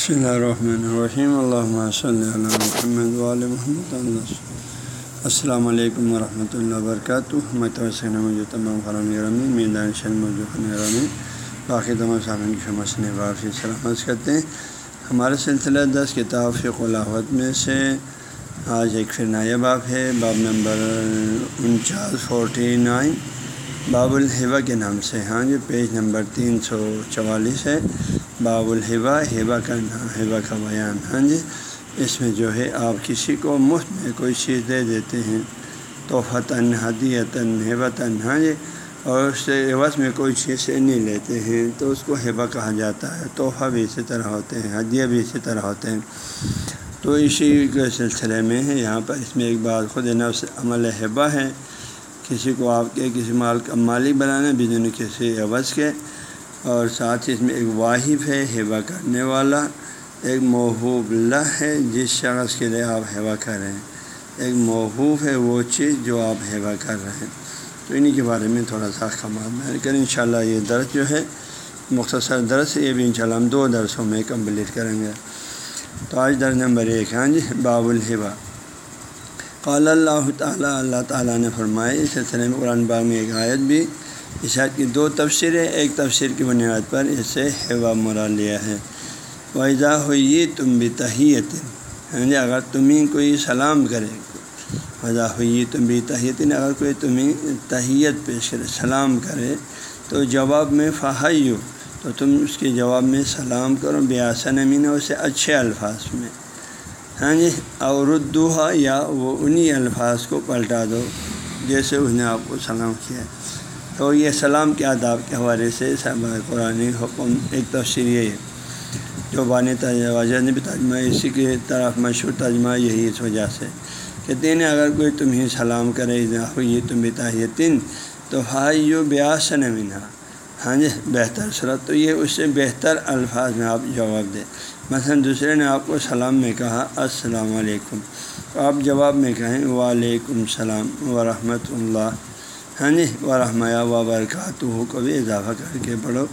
بسم اللہ الرحمن الرحیم اللہ صلی اللہ محمد وعلی محمد اللہ السلام علیکم ورحمۃ اللہ وبرکاتہ میں توسین تمام خرام گرامی میدان شن موجود گرامی باقی تمام سامعین کی شمس نے سلامت کرتے ہیں ہمارے سلسلہ دس کتاب فق الحوت میں سے آج ایک پھر نیا باب ہے باب نمبر انچاس فورٹی نائن باب الحبا کے نام سے ہاں جی پیج نمبر تین سو چوالیس ہے باب الحبا ہیبا کا نام ہیبا کا بیان۔ ہاں جی؟ اس میں جو ہے، آپ کسی کو مفت میں کوئی چیز دے دیتے ہیں تحفہ تن حدیتاً ہیبتاً ہاں جی؟ اور اس سے عوض میں کوئی چیز سے نہیں لیتے ہیں، تو اس کو ہیبا کہا جاتا ہے۔ تحفہ بھی اسی طرح ہوتے ہیں، ہدیہ بھی اسی طرح ہوتے ہیں۔ تو اسی کے سلسلے میں ہے، یہاں پر اس میں ایک بات، خود نفس عمل ہیبا ہے۔ کسی کو آپ کے، کسی مال کا مالک بنانا بدون کسی عوض کے اور ساتھ ہی اس میں ایک واحف ہے، ہیوا کرنے والا۔ ایک محبوب اللہ ہے، جس شخص کے لیے آپ ہیوا کر رہے ہیں۔ ایک محبوب ہے وہ چیز جو آپ ہیوا کر رہے ہیں۔ تو انہیں کے بارے میں تھوڑا سا خماد میں کریں۔ ان شاء اللہ یہ درس جو ہے، مختصر درس یہ بھی ان شاء اللہ ہم دو درسوں میں کمپلیٹ کریں گے۔ تو آج درس نمبر ایک ہاں جی باب الحبا قال اللہ تعالیٰ اللہ تعالیٰ نے فرمائے اس سلسلے میں قرآن باغ میں ایک آیت بھی اس آیت کی دو تفسیریں، ایک تفسیر کی بنیاد پر اس سے ہوا مرا لیا ہے۔ ویزا ہوئی تم بھی تحیت یعنی جی اگر تمہیں کوئی سلام کرے وضا ہوئی تم بھی تحیت یعنی اگر کوئی تمہیں تحیت پیش کرے، سلام کرے، تو جواب میں فہیو تو تم اس کے جواب میں سلام کرو، بیاسن امین اسے اچھے الفاظ میں۔ ہاں جی اور اردو یا وہ انہی الفاظ کو پلٹا دو، جیسے اس نے آپ کو سلام کیا۔ تو یہ سلام کے آداب کے حوالے سے قرآن حکم ایک تفصیل یہ ہے۔ جو بانی تجواز نے بھی ترجمہ اسی کی طرف مشہور ترجمہ یہی اس وجہ سے کہتے ہیں اگر کوئی تمہیں سلام کرے یہ تم بھی تاہیتن تو ہائی یو بیاسن منا ہاں جی بہتر صورت تو یہ اس سے بہتر الفاظ میں آپ جواب دیں۔ مثلا دوسرے نے آپ کو سلام میں کہا، السلام علیکم۔ تو آپ جواب میں کہیں، وعلیکم السلام ورحمۃ اللہ ہاں جی ورحمہ وبرکاتہ کو بھی اضافہ کر کے پڑھو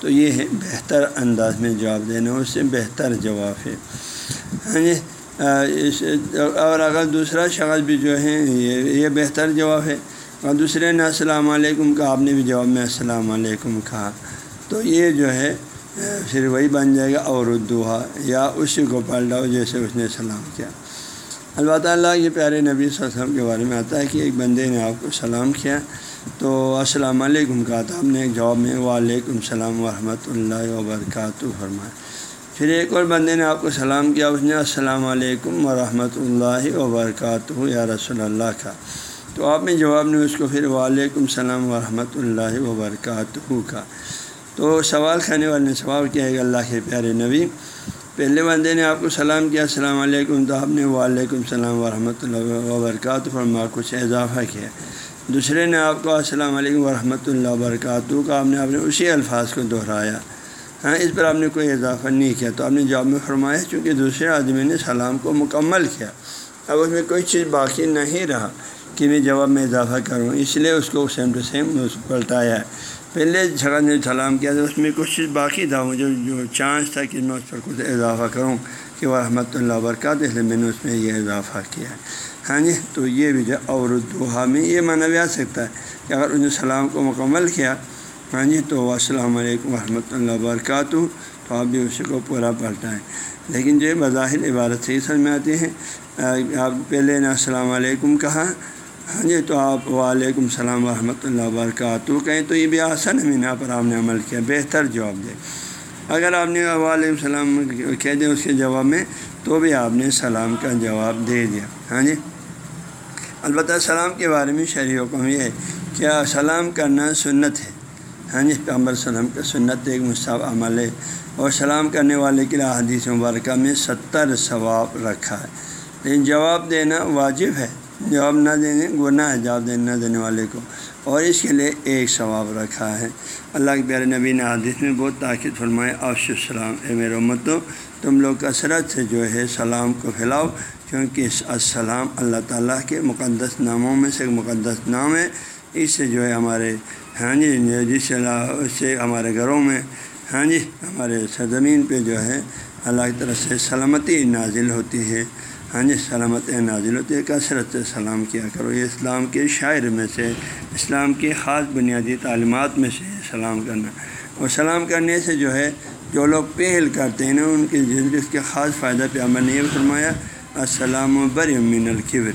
تو یہ ہے بہتر انداز میں جواب دینا، اس سے بہتر جواب ہے۔ ہاں جی اور اگر دوسرا شخص بھی جو ہے، یہ یہ بہتر جواب ہے۔ اور دوسرے نے السلام علیکم کہا، آپ نے بھی جواب میں السلام علیکم کہا۔ تو یہ جو ہے پھر وہی بن جائے گا اور اردوہا یا اسی کو پلٹاؤ جیسے اس نے سلام کیا۔ البتہ اللہ یہ پیارے نبی صلی اللہ علیہ وسلم کے بارے میں آتا ہے کہ ایک بندے نے آپ کو سلام کیا تو السلام علیکم کہا تھا آپ نے ایک جواب میں وعلیکم السلام ورحمۃ اللہ وبرکاتہ فرمایا۔ پھر ایک اور بندے نے آپ کو سلام کیا، اس نے السلام علیکم ورحمۃ اللہ وبرکاتہ یا رسول اللہ کا۔ تو آپ نے جواب نے اس کو پھر وعلیکم السلام ورحمۃ اللہ وبرکاتہ کا۔ تو سوال کرنے والے نے سوال کیا ہے کہ اللہ کے پیارے نبی پہلے بندے نے آپ کو سلام کیا، السلام علیکم، تو آپ نے وعلیکم السلام ورحمۃ اللہ وبرکاتہ فرما کچھ اضافہ کیا۔ دوسرے نے آپ کو السلام علیکم ورحمۃ اللہ وبرکاتہ کا آپ نے آپ نے اسی الفاظ کو دہرایا۔ ہاں اس پر آپ نے کوئی اضافہ نہیں کیا۔ تو آپ نے جواب میں فرمایا، چونکہ دوسرے آدمی نے سلام کو مکمل کیا۔ اب اس میں کوئی چیز باقی نہیں رہا کہ میں جواب میں اضافہ کروں، اس لیے اس کو سیم ٹو سیم پلٹایا۔ ہے پہلے جگہ نے سلام کیا تھا اس میں کچھ چیز باقی تھا مجھے جو چانس تھا کہ میں اس پر کچھ اضافہ کروں کہ وہ رحمۃ اللہ وبرکاتہ، اس لیے میں نے اس میں یہ اضافہ کیا۔ ہے ہاں جی تو یہ بھی جو اور دوحا میں یہ مانا بھی آ سکتا ہے کہ اگر انہوں نے سلام کو مکمل کیا ہاں جی تو السلام علیکم ورحمۃ اللہ وبرکاتہ، تو آپ بھی اسی کو پورا پلٹائیں لیکن جو بظاہر عبارت صحیح سمجھ میں آتی ہے آپ پہلے نے السلام علیکم کہا ہاں جی تو آپ وعلیکم السلام ورحمۃ اللہ وبرکاتہ۔ کہیں تو یہ بھی آسن ہے مینا پر آپ نے عمل کیا، بہتر جواب دے اگر آپ نے وعلیکم السلام کہہ دیں اس کے جواب میں، تو بھی آپ نے سلام کا جواب دے دیا۔ ہاں جی۔ البتہ سلام کے بارے میں شرح حکم یہ ہے کیا سلام کرنا سنت ہے۔ ہاں جی پیغمبر سلام کا سنت ایک مصعب عمل ہے۔ اور سلام کرنے والے کے لیے حدیث مبارکہ میں ستر ثواب رکھا ہے۔ لیکن جواب دینا واجب ہے۔ جواب نہ دینے گناہ ہے جواب دینے نہ دینے والے کو۔ اور اس کے لیے ایک ثواب رکھا ہے۔ اللہ کے پیارے نبی نے حادث میں بہت تاکید فرمائے آفش السلام، اے میرے امتو، تم لوگ کثرت سے جو ہے سلام کو پھیلاؤ، کیونکہ اس السلام اللہ تعالیٰ کے مقدس ناموں میں سے ایک مقدس نام ہے۔ اس سے جو ہے ہمارے ہاں جی جس سے ہمارے گھروں میں ہاں جی ہمارے سرزمین پہ جو ہے اللہ کی طرف سے سلامتی نازل ہوتی ہے۔ ہاں جی سلامت نازل ہوتی ہے کثرت سے سلام کیا کرو۔ یہ اسلام کے شاعر میں سے، اسلام کی خاص بنیادی تعلیمات میں سے سلام کرنا۔ اور سلام کرنے سے جو ہے، جو لوگ پہل کرتے ہیں نا، ان کی زندگی اس کے خاص فائدہ پہ عمل نہیں فرمایا، السلام و بر امین القبر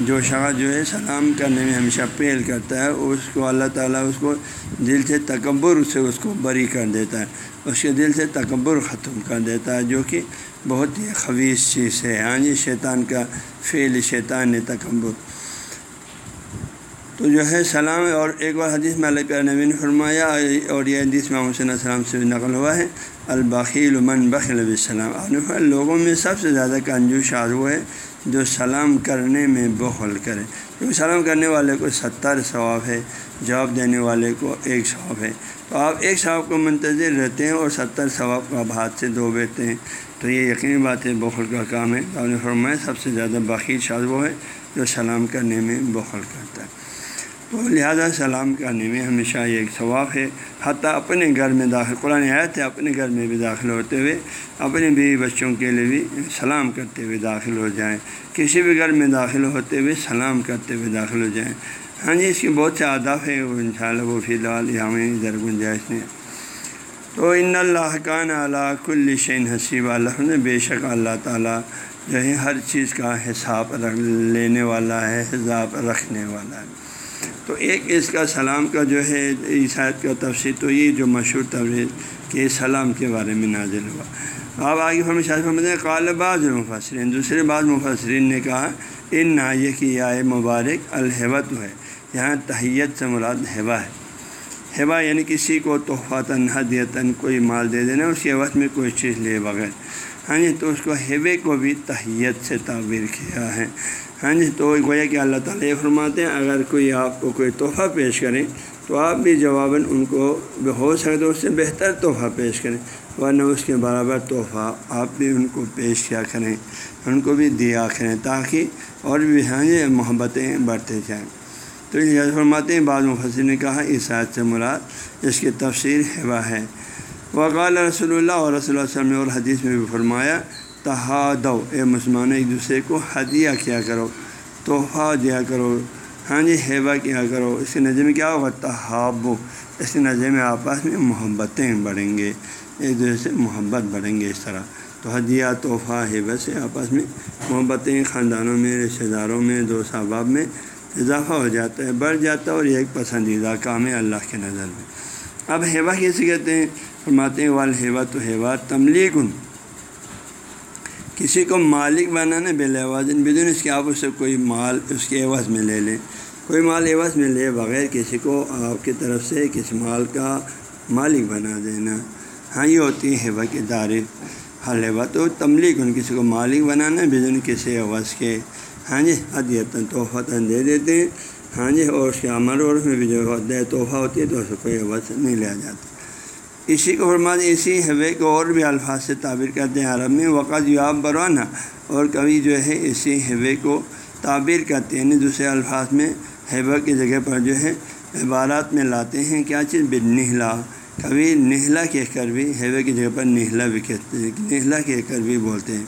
جو شخص جو ہے سلام کرنے میں ہمیشہ پہل کرتا ہے، اس کو اللہ تعالیٰ اس کو دل سے تکبر سے اس کو بری کر دیتا ہے۔ اس کے دل سے تکبر ختم کر دیتا ہے، جو کہ بہت ہی خبیص چیز ہے۔ ہاں جی شیطان کا فعل، شیطان نے تکبر۔ تو جو ہے سلام، اور ایک بار حدیث میں اللہ نبی نے فرمایا، اور یہ حدیث میں حسین السلام سے نقل ہوا ہے، البخیل من بخل علیہ السلام لوگوں میں سب سے زیادہ کنجوش آر وہ ہے۔ جو سلام کرنے میں بخل کرے۔ کیونکہ سلام کرنے والے کو ستر ثواب ہے، جواب دینے والے کو ایک ثواب ہے۔ تو آپ ایک ثواب کو منتظر رہتے ہیں اور ستر ثواب کو آپ ہاتھ سے دھو بیتے ہیں۔ تو یہ یقینی بات ہے، بخل کا کام ہے۔ آپ نے فرمایا، سب سے زیادہ باقی شاد وہ ہے جو سلام کرنے میں بخل کرتا ہے۔ لہٰذا سلام کرنے میں ہمیشہ یہ ایک ثواب ہے۔ حتیٰ اپنے گھر میں داخل، قرآن آیت ہے، اپنے گھر میں بھی داخل ہوتے ہوئے، اپنے بیوی بچوں کے لیے بھی سلام کرتے ہوئے داخل ہو جائیں۔ کسی بھی گھر میں داخل ہوتے ہوئے سلام کرتے ہوئے داخل ہو جائیں۔ ہاں جی اس کے بہت سے آداب ہیں، وہ ان شاء اللہ وہ فی الحال یہاں میں ادھر گنجائش نہیں تو ان اللہ کان اللہ کل شین حسیب، اللہ نے بے شک اللہ تعالیٰ جو ہے، ہر چیز کا حساب رکھ لینے والا ہے، حساب رکھنے والا ہے۔ تو ایک اس کا سلام کا جو ہے عیسائیت کا تفصیل تو یہ جو مشہور تفریح کہ سلام کے بارے میں نازل ہوا۔ آپ آگے ہمیں شاہ ہیں قال بعض مفسرین، دوسرے بعض مفسرین نے کہا، ان نائے کی آئے مبارک الحبت ہے۔ یہاں تحیت سے مراد ہیبا ہے۔ ہیبا یعنی کسی کو تحفہ تن حدیتاً کوئی مال دے دینا، اس کے وقت میں کوئی چیز لے بغیر۔ ہاں جی تو اس کو ہیبے کو بھی تحیت سے تعبیر کیا ہے۔ ہاں جی تو گویا کہ اللہ تعالیٰ یہ فرماتے ہیں، اگر کوئی آپ کو کوئی تحفہ پیش کریں تو آپ بھی جواباً ان کو ہو سکے تو اس سے بہتر تحفہ پیش کریں، ورنہ اس کے برابر تحفہ آپ بھی ان کو پیش کیا کریں، ان کو بھی دیا کریں تاکہ اور بھی ہاں جی محبتیں بڑھتے جائیں۔ تو یہ فرماتے ہیں، بعض مفسر نے کہا، اس حد سے مراد اس کی تفسیر ہوا ہے۔ وقال رسول اللہ اور رسول اللہ وسلم اور حدیث میں بھی فرمایا تحادو اے مسلمان ایک دوسرے کو ہدیہ کیا کرو، تحفہ دیا کرو ہاں جی ہیبا کیا کرو۔ اس کے نظر میں کیا ہوگا؟ تحابو۔ اس کے نظر میں آپس میں محبتیں بڑھیں گے، ایک دوسرے سے محبت بڑھیں گے، اس طرح۔ تو ہدیہ، تحفہ ہیبا سے آپس میں محبتیں خاندانوں میں، رشتہ داروں میں، دوست احباب میں اضافہ ہو جاتا ہے، بڑھ جاتا ہے اور یہ ایک پسندیدہ کام ہے اللہ کے نظر میں۔ اب ہیبا کیسے کہتے ہیں؟ فرماتے ہیں والبا تو ہیبا تملیغن کسی کو مالک بنانا بے لواز بدون اس کے آپ اس سے کوئی مال، اس کے عوض میں لے لیں۔ کوئی مال عوض میں لے بغیر کسی کو آپ کی طرف سے کسی مال کا مالک بنا دینا۔ ہاں یہ ہوتی ہے ہیبا کی تعریف ہر ہیبا تو تملیغ ان کسی کو مالک بنانا بدون کسی عوض کے۔ ہاں جی ادیتاً تحفہ دے دیتے۔ ہیں ہاں جی اور اس کے عمل اور میں بھی جو ہوتا ہے، تحفہ ہوتی ہے تو اس کو کوئی عوض نہیں لیا جاتا۔ اسی کو فرما اسی ہوے کو اور بھی الفاظ سے تعبیر کرتے ہیں عرب میں وقت یاب بروانا اور کبھی جو ہے، اسی ہوے کو تعبیر کرتے ہیں یعنی دوسرے الفاظ میں ہیبا کی جگہ پر جو ہے عبارات میں لاتے ہیں۔ کیا چیز؟ بے نہلا۔ کبھی نہلا کہہ کر بھی ہیبے کی جگہ پر نہلا بھی کہتے ہیں، نہلا کہہ کر بھی بولتے ہیں۔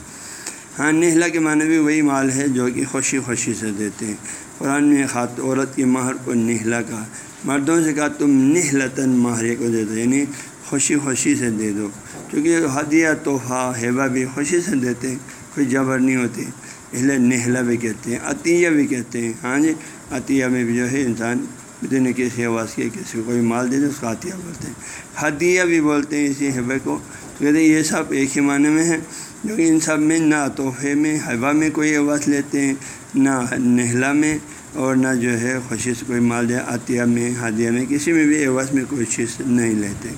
ہاں نہلا کے معنی بھی وہی مال ہے جو کہ خوشی خوشی سے دیتے ہیں۔ قرآن میں خات عورت کی مہر کو نہلا کا مردوں سے کہا، تم نہلتاً ماہرے کو دیتے یعنی خوشی خوشی سے دے دو۔ کیونکہ ہدیہ تحفہ ہیبا بھی خوشی سے دیتے ہیں کوئی جبر نہیں ہوتی اس لیے نہلا بھی کہتے ہیں، عطیہ بھی کہتے ہیں۔ ہاں جی عطیہ میں بھی جو ہے انسان بدن کسی آواز کے، کسی کو کوئی مال دے دے، اس کو عطیہ بولتے ہیں۔ ہدیہ بھی بولتے ہیں اسی ہیبے کو۔ تو کہتے ہیں یہ سب ایک ہی معنی میں ہے جو کہ ان سب میں نہ تحفے میں ہیبا میں کوئی آواز لیتے ہیں، نہ نہلا میں اور نہ جو ہے خوشی سے کوئی مال دے، عطیہ میں، ہدیہ میں، کسی میں بھی عوض میں کوئی چیز نہیں لیتے۔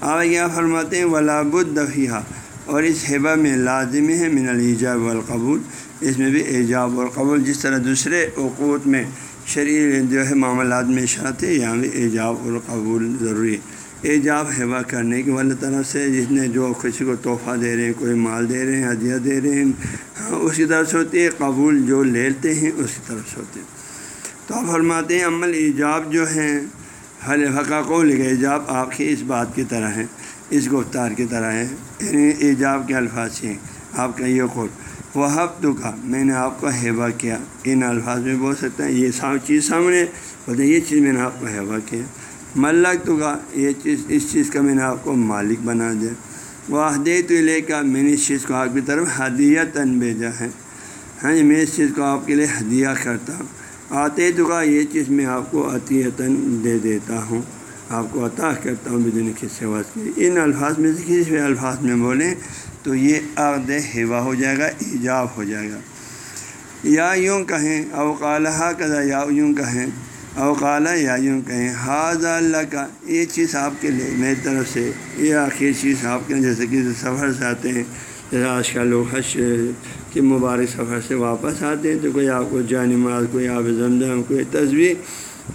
کیا فرماتے ہیں؟ ولاب الدفیہ اور اس ہیبا میں لازمی ہے من الجاب والقبول۔ اس میں بھی ایجاب القبول جس طرح دوسرے اوقوت میں شریر جو ہے معاملات میں شرط ہے، یہاں بھی ایجاب القبول ضروری ہے۔ ایجاب ہیبا کرنے کی والی طرف سے جس نے جو کسی کو تحفہ دے رہے ہیں، کوئی مال دے رہے ہیں، ہدیہ دے رہے ہیں ہاں اس کی طرف سے ہوتی ہے۔ قبول جو لیتے ہیں، اس کی طرف سے ہوتے ہیں تو آپ فرماتے ہیں عمل ایجاب جو ہیں حل حقاق و لگے جاب آپ کی اس بات کی طرح ہے اس گفتار کی طرح ہے یعنی ایجاب کے الفاظ ہیں آپ کا یہ قول وہ ہفتوں کا میں نے آپ کو ہیبا کیا۔ ان الفاظ میں بول سکتا ہے یہ چیز سامنے، بولتے یہ چیز میں نے آپ کو ہیبا کیا۔ ملک تو کا یہ چیز، اس چیز کا میں نے آپ کو مالک بنا دیا۔ وہ تو لے کا میں نے اس چیز کو آپ کی طرف ہدیت ان بھیجا ہے۔ ہاں جی میں اس چیز کو آپ کے لیے ہدیہ کرتا ہوں۔ آتے تو کا یہ چیز میں آپ کو عطیتاً دے دیتا ہوں۔ آپ کو عطا کرتا ہوں بدن کس سے کے ان الفاظ میں سے کسی بھی الفاظ میں بولیں تو یہ عقد ہوا ہو جائے گا، ایجاب ہو جائے گا۔ یا یوں کہیں اوقالہ کا یا یوں کہیں۔ اوقالا یا یوں کہیں۔ حاض اللہ کا یہ چیز آپ کے لیے میری طرف سے، یہ آخر چیز آپ کے جیسے کہ سفر سے آتے ہیں، جیسے آج کل لوگ حج کے مبارک سفر سے واپس آتے ہیں تو کوئی آپ کو جان جانماز کوئی آپ زمزم کوئی تصویر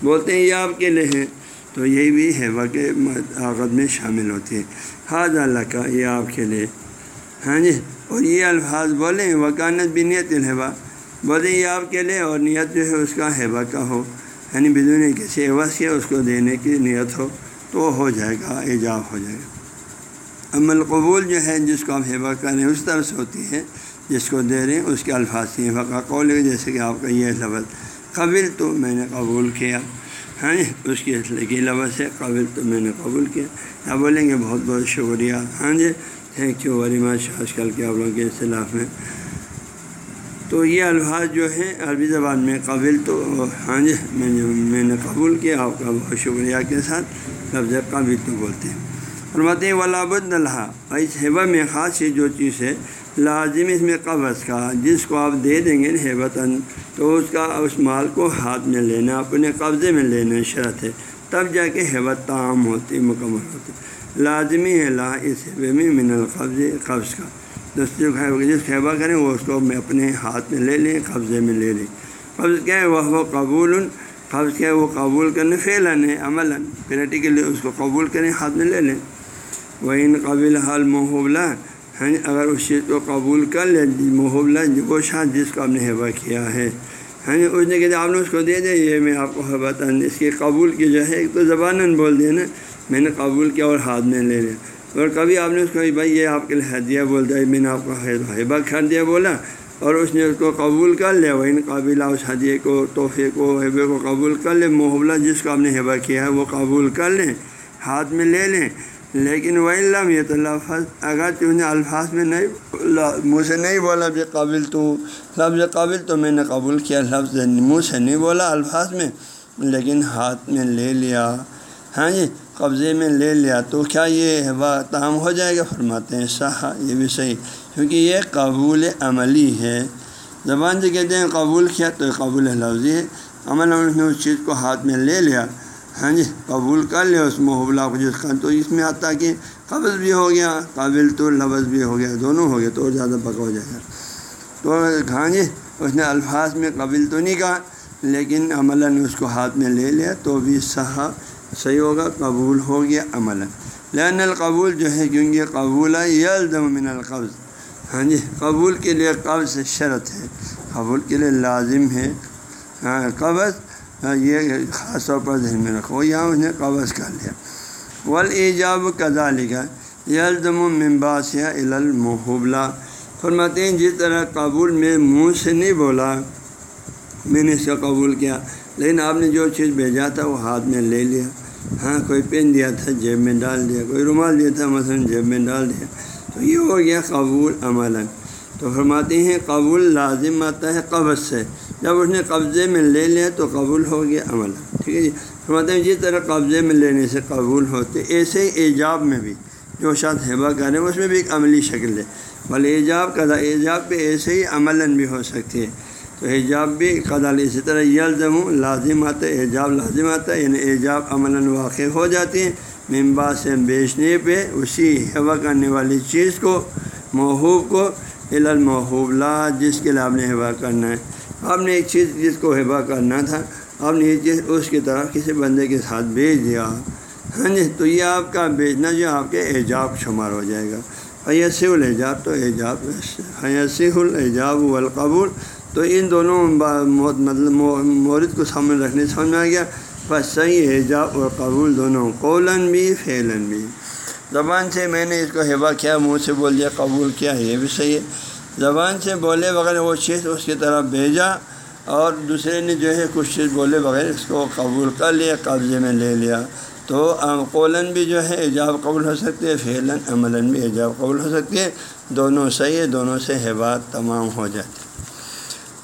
بولتے ہیں، یہ آپ کے لیے ہیں۔ تو یہی بھی ہے کہ عقد میں شامل ہوتی ہے۔ حاض اللہ کا یہ آپ کے لیے۔ ہاں جی اور یہ الفاظ بولیں وکانت بھی نیت الحبا بولیں یہ آپ کے لیے اور نیت جو ہے اس کا ہیبا کا ہو۔ یعنی بدون کسی عوض کے اس کو دینے کی نیت ہو، تو ہو جائے گا، ایجاب ہو جائے گا۔ عمل قبول جو ہے، جس کو آپ ہیبا کریں اس طرح سے ہوتی ہے۔ جس کو دے رہے ہیں، اس کے الفاظ کی فقہ قول جیسے کہ آپ کا یہ لفظ، قبل تو میں نے قبول کیا۔ ہاں اس کی کی لفظ ہے، قبل تو میں نے قبول کیا۔ یا بولیں گے، بہت بہت شکریہ۔ ہاں جی تھینک یو ویری مچ آج کل کے آپ لوگوں کے اصطلاف میں۔ تو یہ الفاظ جو ہے عربی زبان میں قبل تو ہاں جی میں نے میں نے قبول کیا۔ آپ کا بہت شکریہ کے ساتھ۔ لفظ قابل تو بولتے ہیں۔ فرماتے ہیں ولاب اللہ اس ہیبا میں خاص جو چیز ہے۔ لازم اس میں قبض کا، جس کو آپ دے دیں گے ہیبتاً تو اس کا، اس مال کو ہاتھ میں لینا، اپنے قبضے میں لینا شرط ہے۔ تب جا کے ہیبت تعام ہوتی، مکمل ہوتی۔ لازمی ہے لا اس حبے میں من القبض قبض کا۔ دوسری جس خیبہ کریں، وہ اس کو میں اپنے ہاتھ میں لے لیں، قبضے میں لے لیں۔ قبض کیا ہے؟ وہ وہ قبول قبض کیا ہے؟ وہ قبول کرنے فیلاً عمل پریٹیکلی اس کو قبول کریں، ہاتھ میں لے لیں۔ وہ ان قبل حال محبلہ ہیں اگر اس چیز کو قبول کر لیں محبلہ وہ شاہ جس کو آپ نے حبا کیا ہے۔ ہیں اس نے کہتے جی، آپ نے اس کو دے دیں یہ میں آپ کو حبت اس کی قبول کی جو ہے، ایک تو زبان بول دیا نا، میں نے قبول کیا اور ہاتھ میں لے لیا۔ اور کبھی آپ نے اس کو جی، بھائی، یہ آپ کے لیے ہدیہ بولتا ہے میں نے آپ کو حبا کر دیا بولا۔ اور اس نے اس کو قبول کر لیا۔ وہ ان قابلہ اس ہدیے کو، تحفے کو حبے کو قبول کر لیں محبلہ جس کو آپ نے حبا کیا ہے، وہ قبول کر لیں، ہاتھ میں لے لیں۔ لیکن وہ اللہ یہ تو لفظ اگر تو نے الفاظ میں نہیں منہ سے نہیں بولا کہ قابل تو، لفظ قابل تو میں نے قبول کیا، لفظ منہ سے نہیں بولا الفاظ میں، لیکن ہاتھ میں لے لیا۔ ہاں جی قبضے میں لے لیا۔ تو کیا یہ تام ہو جائے گا؟ فرماتے ہیں صحا یہ بھی صحیح۔ کیونکہ یہ قبول عملی ہے۔ زبان سے کہتے ہیں قبول کیا، تو قبول لفظی ہے۔ عمل نے اس چیز کو ہاتھ میں لے لیا۔ ہاں جی قبول کر لیا اس محبلہ کو جس کا تو اس میں آتا کہ قبض بھی ہو گیا، قابل تو لفظ بھی ہو گیا، دونوں ہو گیا تو اور زیادہ پکا ہو جائے گا۔ تو ہاں جی اس نے الفاظ میں قبل تو نہیں کہا، لیکن عملاً اس کو ہاتھ میں لے لیا، تو بھی صحا صحیح ہوگا، قبول ہو گیا عمل لین القبول جو ہے، کیونکہ قبول یلدم من القبض۔ ہاں جی قبول کے لیے قبض شرط ہے، قبول کے لیے لازم ہے۔ ہاں قبض ہاں، یہ خاص طور پر ذہن میں رکھو۔ یہاں اس نے قبض کر لیا۔ ول ایجاب کزا لکھا یلدم ممباس یا المحبلہ فرماتے ہیں، جس طرح قبول میں منہ سے نہیں بولا، میں نے اس کا قبول کیا، لیکن آپ نے جو چیز بھیجا تھا، وہ ہاتھ میں لے لیا۔ ہاں کوئی پین دیا تھا، جیب میں ڈال دیا، کوئی رومال دیا تھا، مثلاً جیب میں ڈال دیا۔ تو یہ ہو گیا قبول عمل تو فرماتے ہیں قبول لازم آتا ہے قبض سے۔ جب اس نے قبضے میں لے لیا تو قبول ہو گیا عمل۔ ٹھیک ہے جی؟ فرماتے ہیں جس طرح قبضے میں لینے سے قبول ہوتے، ایسے ہی ایجاب میں بھی، جو شاید ہیبا کریں اس میں بھی ایک عملی شکل ہے۔ بھلے ایجاب کا ایجاب پہ ایسے ہی عملاً بھی ہو سکتی ہے تو ایجاب بھی قدال اسی طرح یلزم لازم آتا ہے، ایجاب لازم آتا ہے یعنی ایجاب عملاً واقع ہو جاتی ہے ممبا سے بیچنے پہ اسی ہوا کرنے والی چیز کو محبوب کو المحوب لا جس کے لیے آپ نے ہوا کرنا ہے۔ آپ نے ایک چیز جس کو ہوا کرنا تھا آپ نے یہ چیز اس کی طرف کسی بندے کے ساتھ بھیج دیا۔ ہاں جی تو یہ آپ کا بیچنا جو آپ کے ایجاب شمار ہو جائے گا۔ حیث الجاب تو ایجاب حیث الجاب والقبول۔ تو ان دونوں مطلب مورد کو سامنے رکھنے سمجھ میں آ گیا۔ بس صحیح ایجاب اور قبول دونوں قولن بھی فیلن بھی۔ زبان سے میں نے اس کو ہبا کیا، منہ سے بول دیا، قبول کیا، یہ بھی صحیح ہے۔ زبان سے بولے بغیر وہ چیز اس کی طرف بھیجا اور دوسرے نے جو ہے کچھ چیز بولے بغیر اس کو قبول کر لیا، قبضے میں لے لیا۔ تو قولن بھی جو ہے ایجاب قبول ہو سکتی ہے فعلاً عملاً بھی ایجاب قبول ہو سکتی ہے دونوں صحیح ہے، دونوں سے ہیبات تمام ہو جاتی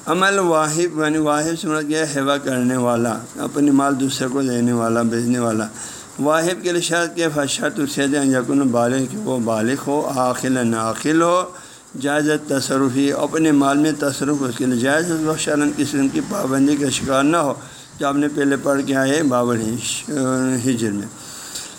عمل واحب یعنی واحب سمجھ گیا ہیوا کرنے والا، اپنی مال دوسرے کو دینے والا بھیجنے والا۔ واحب کے لیے شرط کے فشرت اسے دیں یقن بالغ کہ وہ بالغ ہو عاقل ناقل ہو، جائز تصرفی اپنے مال میں تصرف اس کے لیے جائز ہو شرن قسم کی پابندی کا شکار نہ ہو۔ جو آپ نے پہلے پڑھ کے آئے بابر ہجر میں۔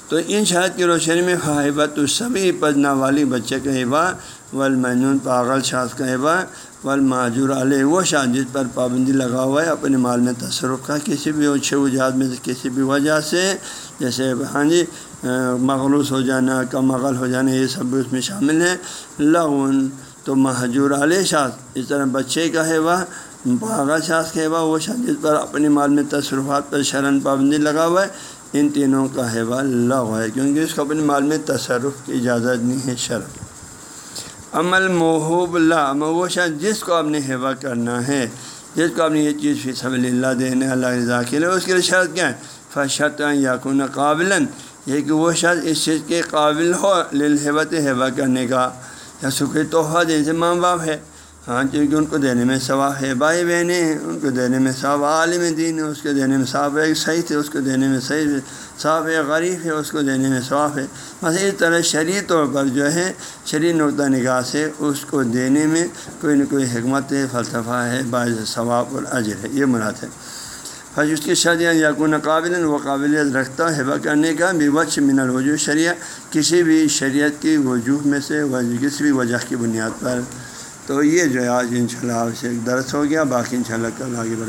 تو ان شاید کی روشنی میں فاحبت سبھی پجنا والی بچے کا ہبا والمنون، پاگل شاذ کا ہبا والماجور علیہ وہ شاذ جس پر پابندی لگا ہوا ہے، اپنے مال میں تصرف کا، کسی بھی اچھے وجات میں، کسی بھی وجہ سے، جیسے ہاں جی مغلوص ہو جانا کم مغل ہو جانا، یہ سب اس میں شامل ہیں۔ لغن تو محجور علیہ شاذ اس طرح بچے کا ہے وہ پاگل شاذ کا ہے وہ شاذ جس پر اپنے مال میں تصرفات پر شرن پابندی لگا ہوا ہے، ان تینوں کا ہے وہ لغ ہے، کیونکہ اس کو اپنے مال میں تصرف کی اجازت نہیں ہے شرط عمل محوب اللہ وہ شاید جس کو آپ نے ہیوا کرنا ہے، جس کو آپ نے یہ چیز فی صبل اللہ دینے، اللہ ذاکر ہے اس کے لیے شرط کیا ہے؟ فشت یقون قابل یہ یعنی کہ وہ شاید اس چیز کے قابل ہو للحبت ہیوا کرنے کا، یا سکھ تحفہ جیسے ماں باپ ہے۔ ہاں کیونکہ ان کو دینے میں ثواب ہے۔ بھائی بہنیں ہیں ان کو دینے میں ثواب، عالم دین ہے، اس کو دینے میں ثواب ہے۔ صحیح تھے، اس کو دینے میں صحیح صاف ہے، غریب ہے، اس کو دینے میں ثواب ہے۔ بس اس طرح شرعی طور پر جو ہے شرعی نقطہ نگاہ سے اس کو دینے میں کوئی نہ کوئی حکمت ہے، فلسفہ ہے، باعث ثواب اور اجر ہے۔ یہ مراد ہے۔ بس اس کی شادیاں یقون قابل و قابلیت رکھتا ہے۔ کرنے کا بھی وچ من الوجو شریعہ، کسی بھی شریعت کی وجوہ میں سے کسی بھی وجہ کی بنیاد پر۔ تو یہ جو ہے آج ان شاء اللہ سے ایک درس ہو گیا، باقی ان شاء اللہ کل آگے بڑھ